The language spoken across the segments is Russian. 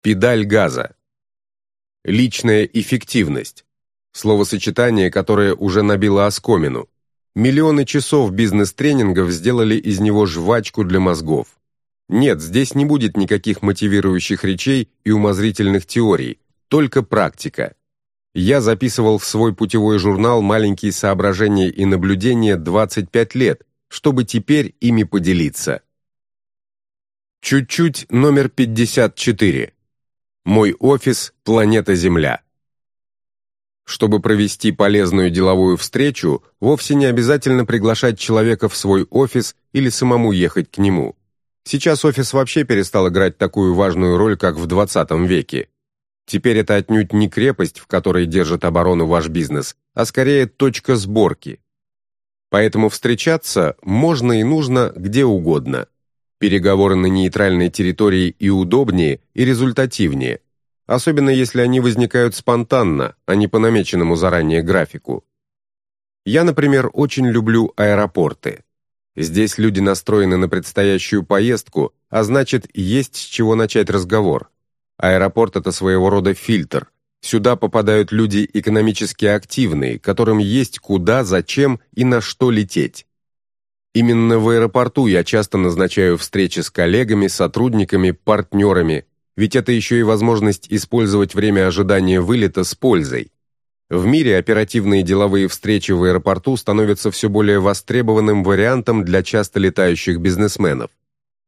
Педаль газа. Личная эффективность. Словосочетание, которое уже набило оскомину. Миллионы часов бизнес-тренингов сделали из него жвачку для мозгов. Нет, здесь не будет никаких мотивирующих речей и умозрительных теорий, только практика. Я записывал в свой путевой журнал маленькие соображения и наблюдения 25 лет, чтобы теперь ими поделиться. Чуть-чуть номер 54. Мой офис – планета Земля. Чтобы провести полезную деловую встречу, вовсе не обязательно приглашать человека в свой офис или самому ехать к нему. Сейчас офис вообще перестал играть такую важную роль, как в 20 веке. Теперь это отнюдь не крепость, в которой держит оборону ваш бизнес, а скорее точка сборки. Поэтому встречаться можно и нужно где угодно. Переговоры на нейтральной территории и удобнее, и результативнее, особенно если они возникают спонтанно, а не по намеченному заранее графику. Я, например, очень люблю аэропорты. Здесь люди настроены на предстоящую поездку, а значит, есть с чего начать разговор. Аэропорт – это своего рода фильтр. Сюда попадают люди экономически активные, которым есть куда, зачем и на что лететь. Именно в аэропорту я часто назначаю встречи с коллегами, сотрудниками, партнерами, ведь это еще и возможность использовать время ожидания вылета с пользой. В мире оперативные деловые встречи в аэропорту становятся все более востребованным вариантом для часто летающих бизнесменов.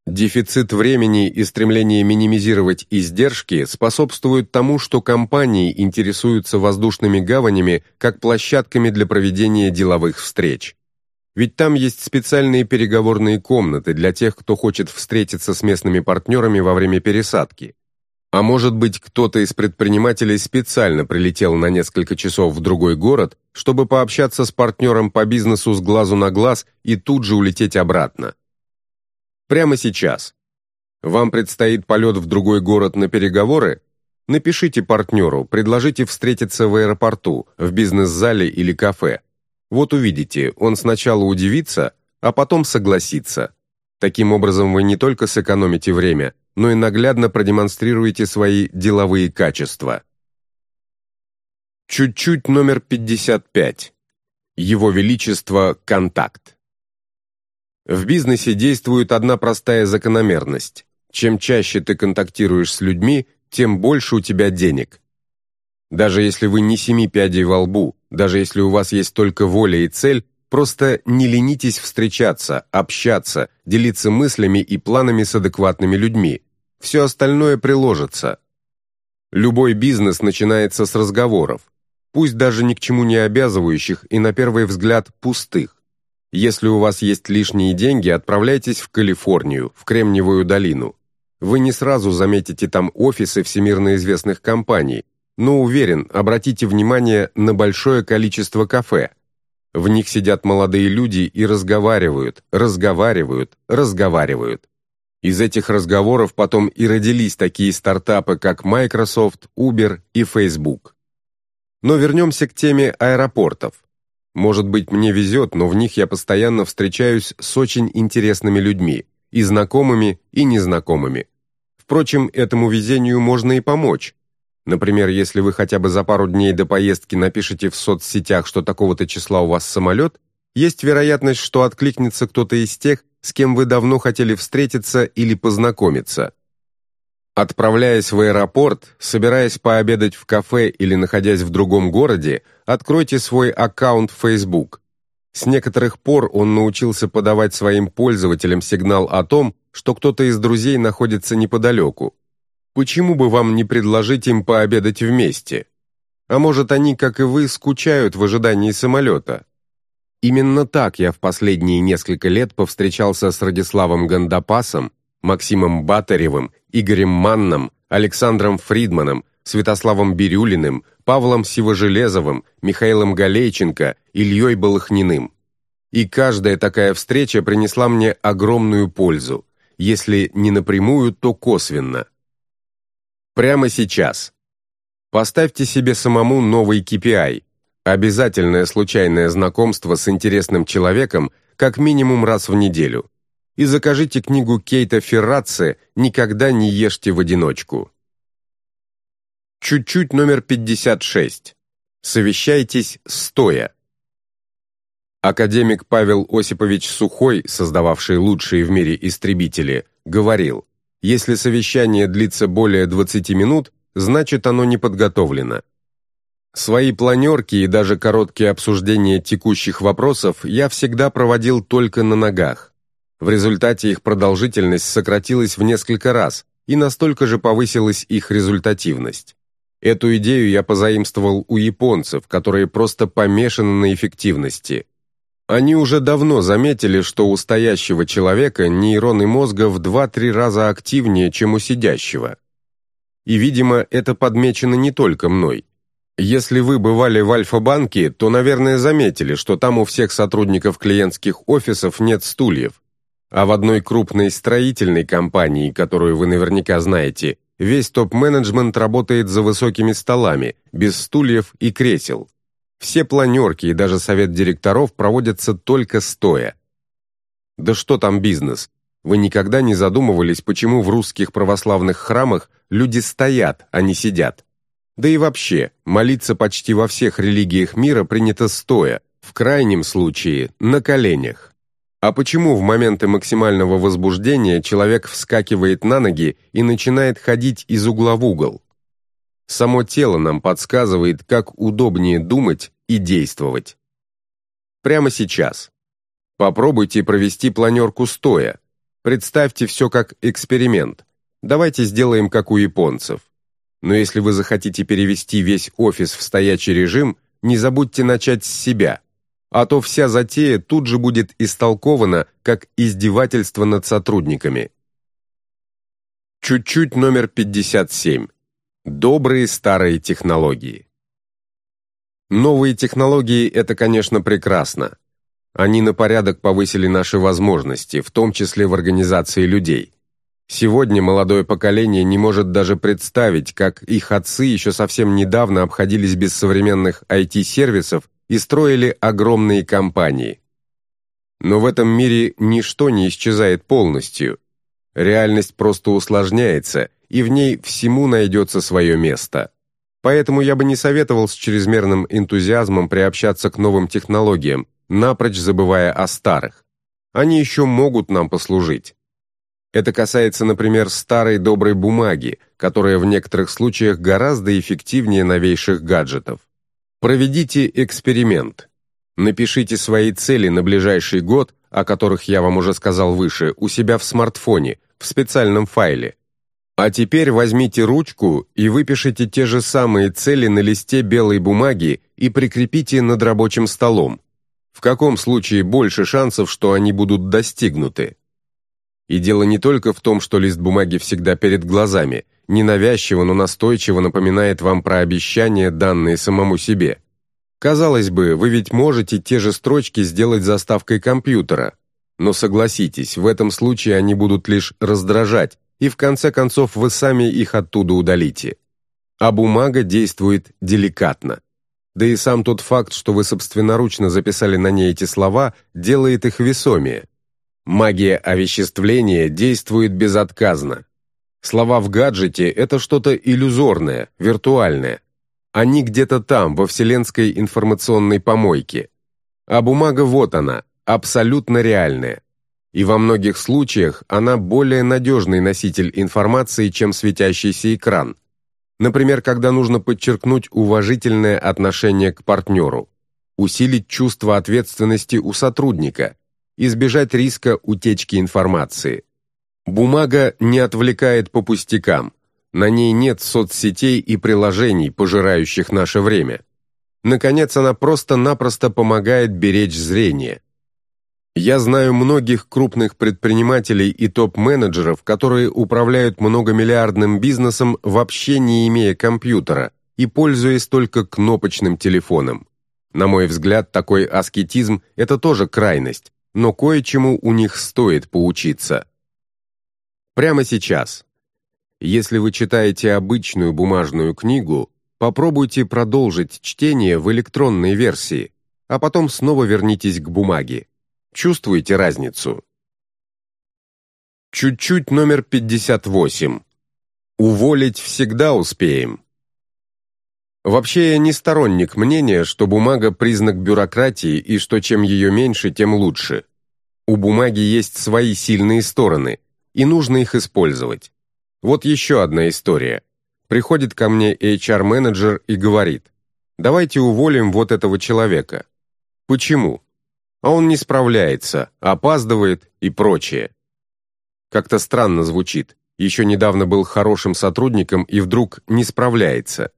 Дефицит времени и стремление минимизировать издержки способствуют тому, что компании интересуются воздушными гаванями как площадками для проведения деловых встреч. Ведь там есть специальные переговорные комнаты для тех, кто хочет встретиться с местными партнерами во время пересадки. А может быть, кто-то из предпринимателей специально прилетел на несколько часов в другой город, чтобы пообщаться с партнером по бизнесу с глазу на глаз и тут же улететь обратно. Прямо сейчас. Вам предстоит полет в другой город на переговоры? Напишите партнеру, предложите встретиться в аэропорту, в бизнес-зале или кафе. Вот увидите, он сначала удивится, а потом согласится. Таким образом вы не только сэкономите время, но и наглядно продемонстрируете свои деловые качества. Чуть-чуть номер 55. Его Величество – контакт. В бизнесе действует одна простая закономерность. Чем чаще ты контактируешь с людьми, тем больше у тебя денег. Даже если вы не семи пядей во лбу, даже если у вас есть только воля и цель, Просто не ленитесь встречаться, общаться, делиться мыслями и планами с адекватными людьми. Все остальное приложится. Любой бизнес начинается с разговоров, пусть даже ни к чему не обязывающих и на первый взгляд пустых. Если у вас есть лишние деньги, отправляйтесь в Калифорнию, в Кремниевую долину. Вы не сразу заметите там офисы всемирно известных компаний, но уверен, обратите внимание на большое количество кафе – в них сидят молодые люди и разговаривают, разговаривают, разговаривают. Из этих разговоров потом и родились такие стартапы, как Microsoft, Uber и Facebook. Но вернемся к теме аэропортов. Может быть, мне везет, но в них я постоянно встречаюсь с очень интересными людьми, и знакомыми, и незнакомыми. Впрочем, этому везению можно и помочь. Например, если вы хотя бы за пару дней до поездки напишите в соцсетях, что такого-то числа у вас самолет, есть вероятность, что откликнется кто-то из тех, с кем вы давно хотели встретиться или познакомиться. Отправляясь в аэропорт, собираясь пообедать в кафе или находясь в другом городе, откройте свой аккаунт в Facebook. С некоторых пор он научился подавать своим пользователям сигнал о том, что кто-то из друзей находится неподалеку. Почему бы вам не предложить им пообедать вместе? А может, они, как и вы, скучают в ожидании самолета? Именно так я в последние несколько лет повстречался с Радиславом Гандапасом, Максимом Батаревым, Игорем Манном, Александром Фридманом, Святославом Бирюлиным, Павлом Сивожелезовым, Михаилом Галейченко, Ильей Балахниным. И каждая такая встреча принесла мне огромную пользу, если не напрямую, то косвенно. Прямо сейчас. Поставьте себе самому новый KPI. Обязательное случайное знакомство с интересным человеком как минимум раз в неделю. И закажите книгу Кейта Ферраци «Никогда не ешьте в одиночку». Чуть-чуть номер 56. Совещайтесь стоя. Академик Павел Осипович Сухой, создававший лучшие в мире истребители, говорил, если совещание длится более 20 минут, значит оно не подготовлено. Свои планерки и даже короткие обсуждения текущих вопросов я всегда проводил только на ногах. В результате их продолжительность сократилась в несколько раз, и настолько же повысилась их результативность. Эту идею я позаимствовал у японцев, которые просто помешаны на эффективности. Они уже давно заметили, что у стоящего человека нейроны мозга в 2-3 раза активнее, чем у сидящего. И, видимо, это подмечено не только мной. Если вы бывали в Альфа-банке, то, наверное, заметили, что там у всех сотрудников клиентских офисов нет стульев. А в одной крупной строительной компании, которую вы наверняка знаете, Весь топ-менеджмент работает за высокими столами, без стульев и кресел. Все планерки и даже совет директоров проводятся только стоя. Да что там бизнес? Вы никогда не задумывались, почему в русских православных храмах люди стоят, а не сидят? Да и вообще, молиться почти во всех религиях мира принято стоя, в крайнем случае на коленях. А почему в моменты максимального возбуждения человек вскакивает на ноги и начинает ходить из угла в угол? Само тело нам подсказывает, как удобнее думать и действовать. Прямо сейчас. Попробуйте провести планерку стоя. Представьте все как эксперимент. Давайте сделаем как у японцев. Но если вы захотите перевести весь офис в стоячий режим, не забудьте начать с себя – а то вся затея тут же будет истолкована как издевательство над сотрудниками. Чуть-чуть номер 57. Добрые старые технологии. Новые технологии – это, конечно, прекрасно. Они на порядок повысили наши возможности, в том числе в организации людей. Сегодня молодое поколение не может даже представить, как их отцы еще совсем недавно обходились без современных IT-сервисов и строили огромные компании. Но в этом мире ничто не исчезает полностью. Реальность просто усложняется, и в ней всему найдется свое место. Поэтому я бы не советовал с чрезмерным энтузиазмом приобщаться к новым технологиям, напрочь забывая о старых. Они еще могут нам послужить. Это касается, например, старой доброй бумаги, которая в некоторых случаях гораздо эффективнее новейших гаджетов. Проведите эксперимент. Напишите свои цели на ближайший год, о которых я вам уже сказал выше, у себя в смартфоне, в специальном файле. А теперь возьмите ручку и выпишите те же самые цели на листе белой бумаги и прикрепите над рабочим столом. В каком случае больше шансов, что они будут достигнуты? И дело не только в том, что лист бумаги всегда перед глазами, ненавязчиво, но настойчиво напоминает вам про обещания, данные самому себе. Казалось бы, вы ведь можете те же строчки сделать заставкой компьютера, но согласитесь, в этом случае они будут лишь раздражать, и в конце концов вы сами их оттуда удалите. А бумага действует деликатно. Да и сам тот факт, что вы собственноручно записали на ней эти слова, делает их весомее. Магия овеществления действует безотказно. Слова в гаджете – это что-то иллюзорное, виртуальное. Они где-то там, во вселенской информационной помойке. А бумага вот она, абсолютно реальная. И во многих случаях она более надежный носитель информации, чем светящийся экран. Например, когда нужно подчеркнуть уважительное отношение к партнеру, усилить чувство ответственности у сотрудника, избежать риска утечки информации – Бумага не отвлекает по пустякам. На ней нет соцсетей и приложений, пожирающих наше время. Наконец, она просто-напросто помогает беречь зрение. Я знаю многих крупных предпринимателей и топ-менеджеров, которые управляют многомиллиардным бизнесом, вообще не имея компьютера и пользуясь только кнопочным телефоном. На мой взгляд, такой аскетизм – это тоже крайность, но кое-чему у них стоит поучиться. Прямо сейчас. Если вы читаете обычную бумажную книгу, попробуйте продолжить чтение в электронной версии, а потом снова вернитесь к бумаге. Чувствуете разницу? Чуть-чуть номер 58. Уволить всегда успеем. Вообще я не сторонник мнения, что бумага – признак бюрократии и что чем ее меньше, тем лучше. У бумаги есть свои сильные стороны, и нужно их использовать. Вот еще одна история. Приходит ко мне HR-менеджер и говорит, давайте уволим вот этого человека. Почему? А он не справляется, опаздывает и прочее. Как-то странно звучит. Еще недавно был хорошим сотрудником и вдруг не справляется.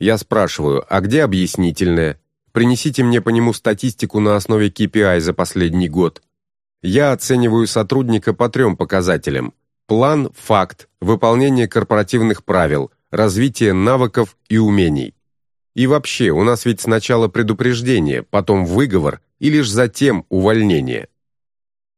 Я спрашиваю, а где объяснительное? Принесите мне по нему статистику на основе KPI за последний год. Я оцениваю сотрудника по трем показателям. План, факт, выполнение корпоративных правил, развитие навыков и умений. И вообще, у нас ведь сначала предупреждение, потом выговор и лишь затем увольнение.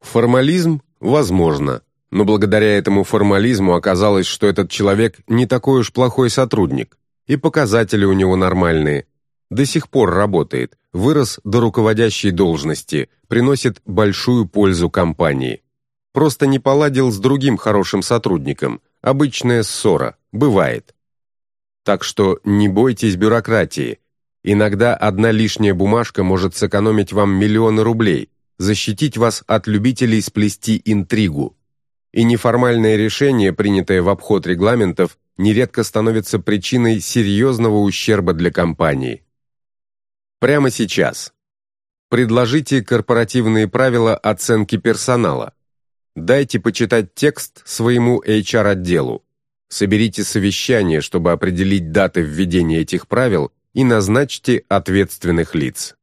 Формализм? Возможно. Но благодаря этому формализму оказалось, что этот человек не такой уж плохой сотрудник и показатели у него нормальные. До сих пор работает, вырос до руководящей должности, приносит большую пользу компании. Просто не поладил с другим хорошим сотрудником, обычная ссора, бывает. Так что не бойтесь бюрократии. Иногда одна лишняя бумажка может сэкономить вам миллионы рублей, защитить вас от любителей сплести интригу. И неформальное решение, принятое в обход регламентов, нередко становится причиной серьезного ущерба для компании. Прямо сейчас. Предложите корпоративные правила оценки персонала. Дайте почитать текст своему HR-отделу. Соберите совещание, чтобы определить даты введения этих правил и назначьте ответственных лиц.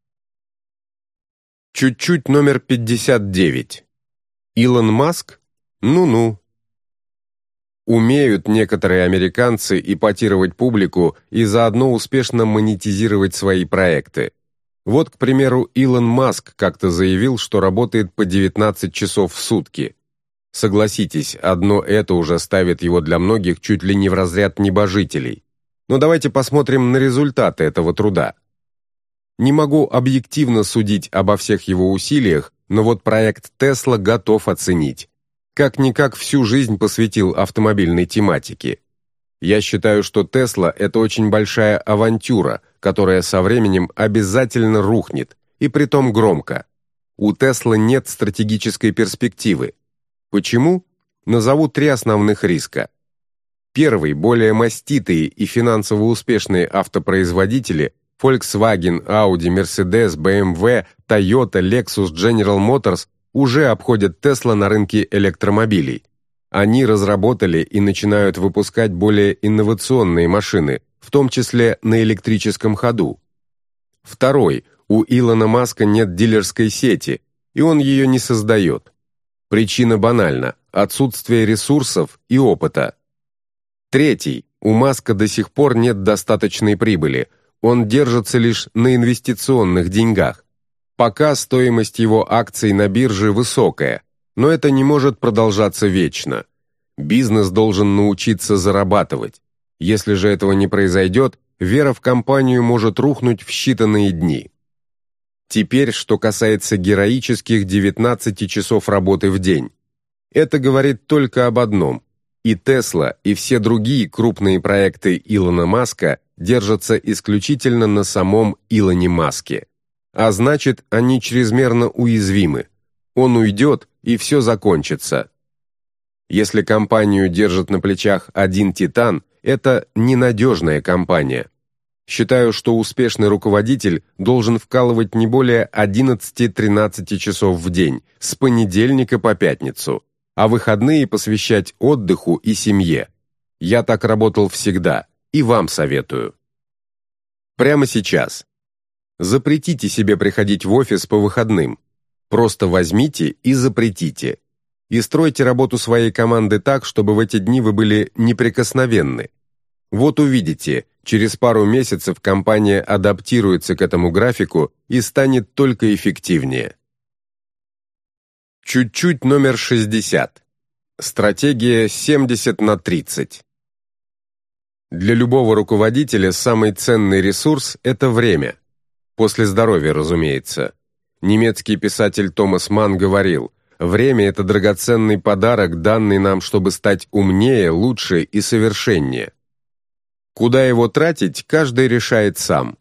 Чуть-чуть номер 59. Илон Маск? Ну-ну. Умеют некоторые американцы ипотировать публику и заодно успешно монетизировать свои проекты. Вот, к примеру, Илон Маск как-то заявил, что работает по 19 часов в сутки. Согласитесь, одно это уже ставит его для многих чуть ли не в разряд небожителей. Но давайте посмотрим на результаты этого труда. Не могу объективно судить обо всех его усилиях, но вот проект Тесла готов оценить как-никак всю жизнь посвятил автомобильной тематике. Я считаю, что Тесла – это очень большая авантюра, которая со временем обязательно рухнет, и притом громко. У Тесла нет стратегической перспективы. Почему? Назову три основных риска. Первый, более маститые и финансово успешные автопроизводители Volkswagen, Audi, Mercedes, BMW, Toyota, Lexus, General Motors уже обходят Tesla на рынке электромобилей. Они разработали и начинают выпускать более инновационные машины, в том числе на электрическом ходу. Второй, у Илона Маска нет дилерской сети, и он ее не создает. Причина банальна – отсутствие ресурсов и опыта. Третий, у Маска до сих пор нет достаточной прибыли, он держится лишь на инвестиционных деньгах. Пока стоимость его акций на бирже высокая, но это не может продолжаться вечно. Бизнес должен научиться зарабатывать. Если же этого не произойдет, вера в компанию может рухнуть в считанные дни. Теперь, что касается героических 19 часов работы в день. Это говорит только об одном. И Тесла, и все другие крупные проекты Илона Маска держатся исключительно на самом Илоне Маске а значит, они чрезмерно уязвимы. Он уйдет, и все закончится. Если компанию держит на плечах один титан, это ненадежная компания. Считаю, что успешный руководитель должен вкалывать не более 11-13 часов в день, с понедельника по пятницу, а выходные посвящать отдыху и семье. Я так работал всегда, и вам советую. Прямо сейчас, Запретите себе приходить в офис по выходным. Просто возьмите и запретите. И стройте работу своей команды так, чтобы в эти дни вы были неприкосновенны. Вот увидите, через пару месяцев компания адаптируется к этому графику и станет только эффективнее. Чуть-чуть номер 60. Стратегия 70 на 30. Для любого руководителя самый ценный ресурс – это время – После здоровья, разумеется. Немецкий писатель Томас Манн говорил, «Время – это драгоценный подарок, данный нам, чтобы стать умнее, лучше и совершеннее». Куда его тратить, каждый решает сам.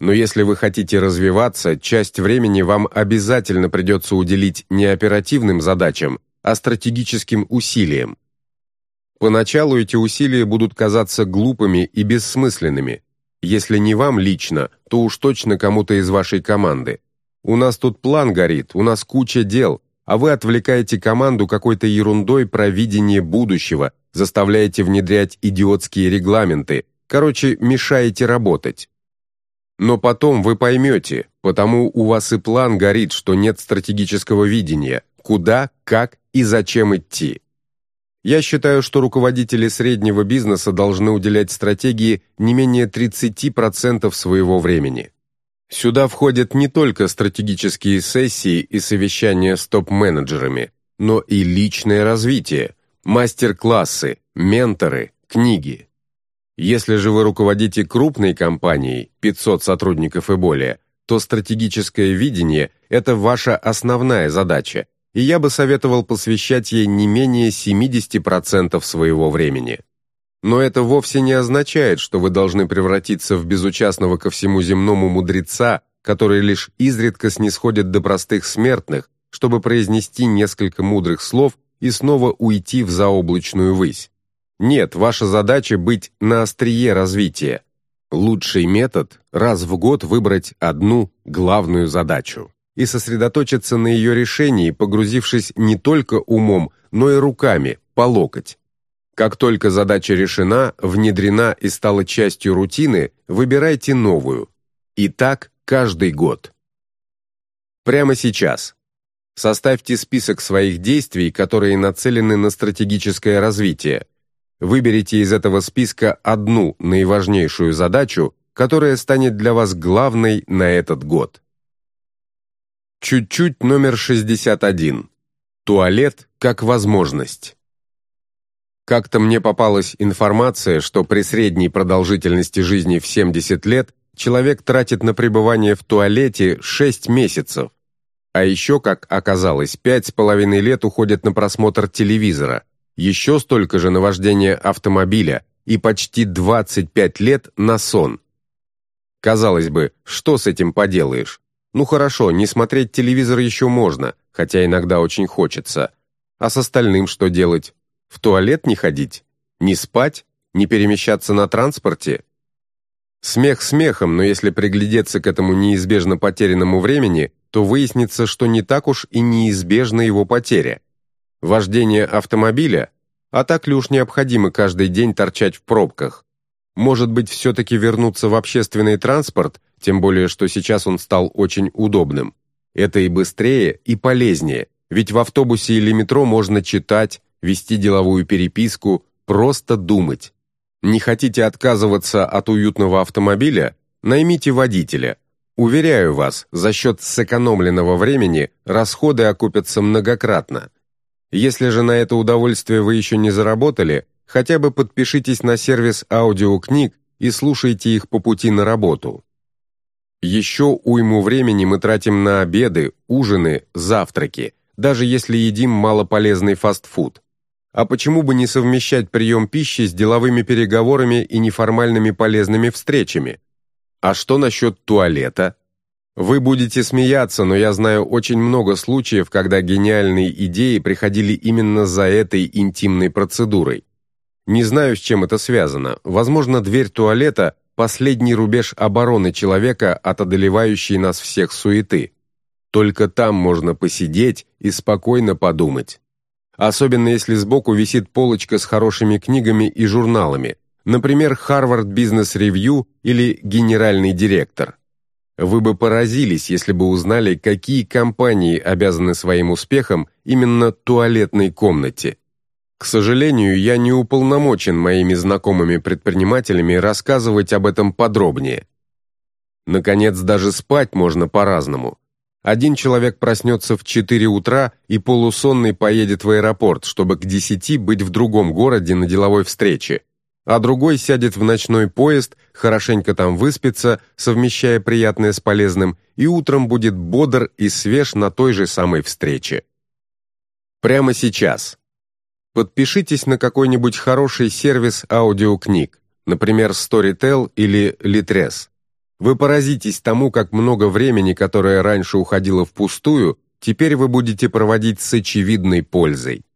Но если вы хотите развиваться, часть времени вам обязательно придется уделить не оперативным задачам, а стратегическим усилиям. Поначалу эти усилия будут казаться глупыми и бессмысленными. Если не вам лично, то уж точно кому-то из вашей команды. У нас тут план горит, у нас куча дел, а вы отвлекаете команду какой-то ерундой про видение будущего, заставляете внедрять идиотские регламенты, короче, мешаете работать. Но потом вы поймете, потому у вас и план горит, что нет стратегического видения, куда, как и зачем идти. Я считаю, что руководители среднего бизнеса должны уделять стратегии не менее 30% своего времени. Сюда входят не только стратегические сессии и совещания с топ-менеджерами, но и личное развитие, мастер-классы, менторы, книги. Если же вы руководите крупной компанией, 500 сотрудников и более, то стратегическое видение – это ваша основная задача, и я бы советовал посвящать ей не менее 70% своего времени. Но это вовсе не означает, что вы должны превратиться в безучастного ко всему земному мудреца, который лишь изредка снисходит до простых смертных, чтобы произнести несколько мудрых слов и снова уйти в заоблачную высь. Нет, ваша задача быть на острие развития. Лучший метод – раз в год выбрать одну главную задачу и сосредоточиться на ее решении, погрузившись не только умом, но и руками, по локоть. Как только задача решена, внедрена и стала частью рутины, выбирайте новую. И так каждый год. Прямо сейчас. Составьте список своих действий, которые нацелены на стратегическое развитие – Выберите из этого списка одну наиважнейшую задачу, которая станет для вас главной на этот год. Чуть-чуть номер 61. Туалет как возможность. Как-то мне попалась информация, что при средней продолжительности жизни в 70 лет человек тратит на пребывание в туалете 6 месяцев. А еще, как оказалось, пять с половиной лет уходят на просмотр телевизора, еще столько же на вождение автомобиля и почти 25 лет на сон. Казалось бы, что с этим поделаешь? Ну хорошо, не смотреть телевизор еще можно, хотя иногда очень хочется. А с остальным что делать? В туалет не ходить? Не спать? Не перемещаться на транспорте? Смех смехом, но если приглядеться к этому неизбежно потерянному времени, то выяснится, что не так уж и неизбежна его потеря. Вождение автомобиля? А так ли уж необходимо каждый день торчать в пробках? Может быть, все-таки вернуться в общественный транспорт, тем более, что сейчас он стал очень удобным. Это и быстрее, и полезнее, ведь в автобусе или метро можно читать, вести деловую переписку, просто думать. Не хотите отказываться от уютного автомобиля? Наймите водителя. Уверяю вас, за счет сэкономленного времени расходы окупятся многократно. Если же на это удовольствие вы еще не заработали, хотя бы подпишитесь на сервис аудиокниг и слушайте их по пути на работу. Еще уйму времени мы тратим на обеды, ужины, завтраки, даже если едим малополезный фастфуд. А почему бы не совмещать прием пищи с деловыми переговорами и неформальными полезными встречами? А что насчет туалета? Вы будете смеяться, но я знаю очень много случаев, когда гениальные идеи приходили именно за этой интимной процедурой. Не знаю, с чем это связано. Возможно, дверь туалета – последний рубеж обороны человека от одолевающей нас всех суеты. Только там можно посидеть и спокойно подумать. Особенно если сбоку висит полочка с хорошими книгами и журналами, например, Harvard Business Review или «Генеральный директор». Вы бы поразились, если бы узнали, какие компании обязаны своим успехом именно туалетной комнате. К сожалению, я не уполномочен моими знакомыми предпринимателями рассказывать об этом подробнее. Наконец, даже спать можно по-разному. Один человек проснется в 4 утра и полусонный поедет в аэропорт, чтобы к 10 быть в другом городе на деловой встрече а другой сядет в ночной поезд, хорошенько там выспится, совмещая приятное с полезным, и утром будет бодр и свеж на той же самой встрече. Прямо сейчас. Подпишитесь на какой-нибудь хороший сервис аудиокниг, например, Storytel или Litres. Вы поразитесь тому, как много времени, которое раньше уходило впустую, теперь вы будете проводить с очевидной пользой.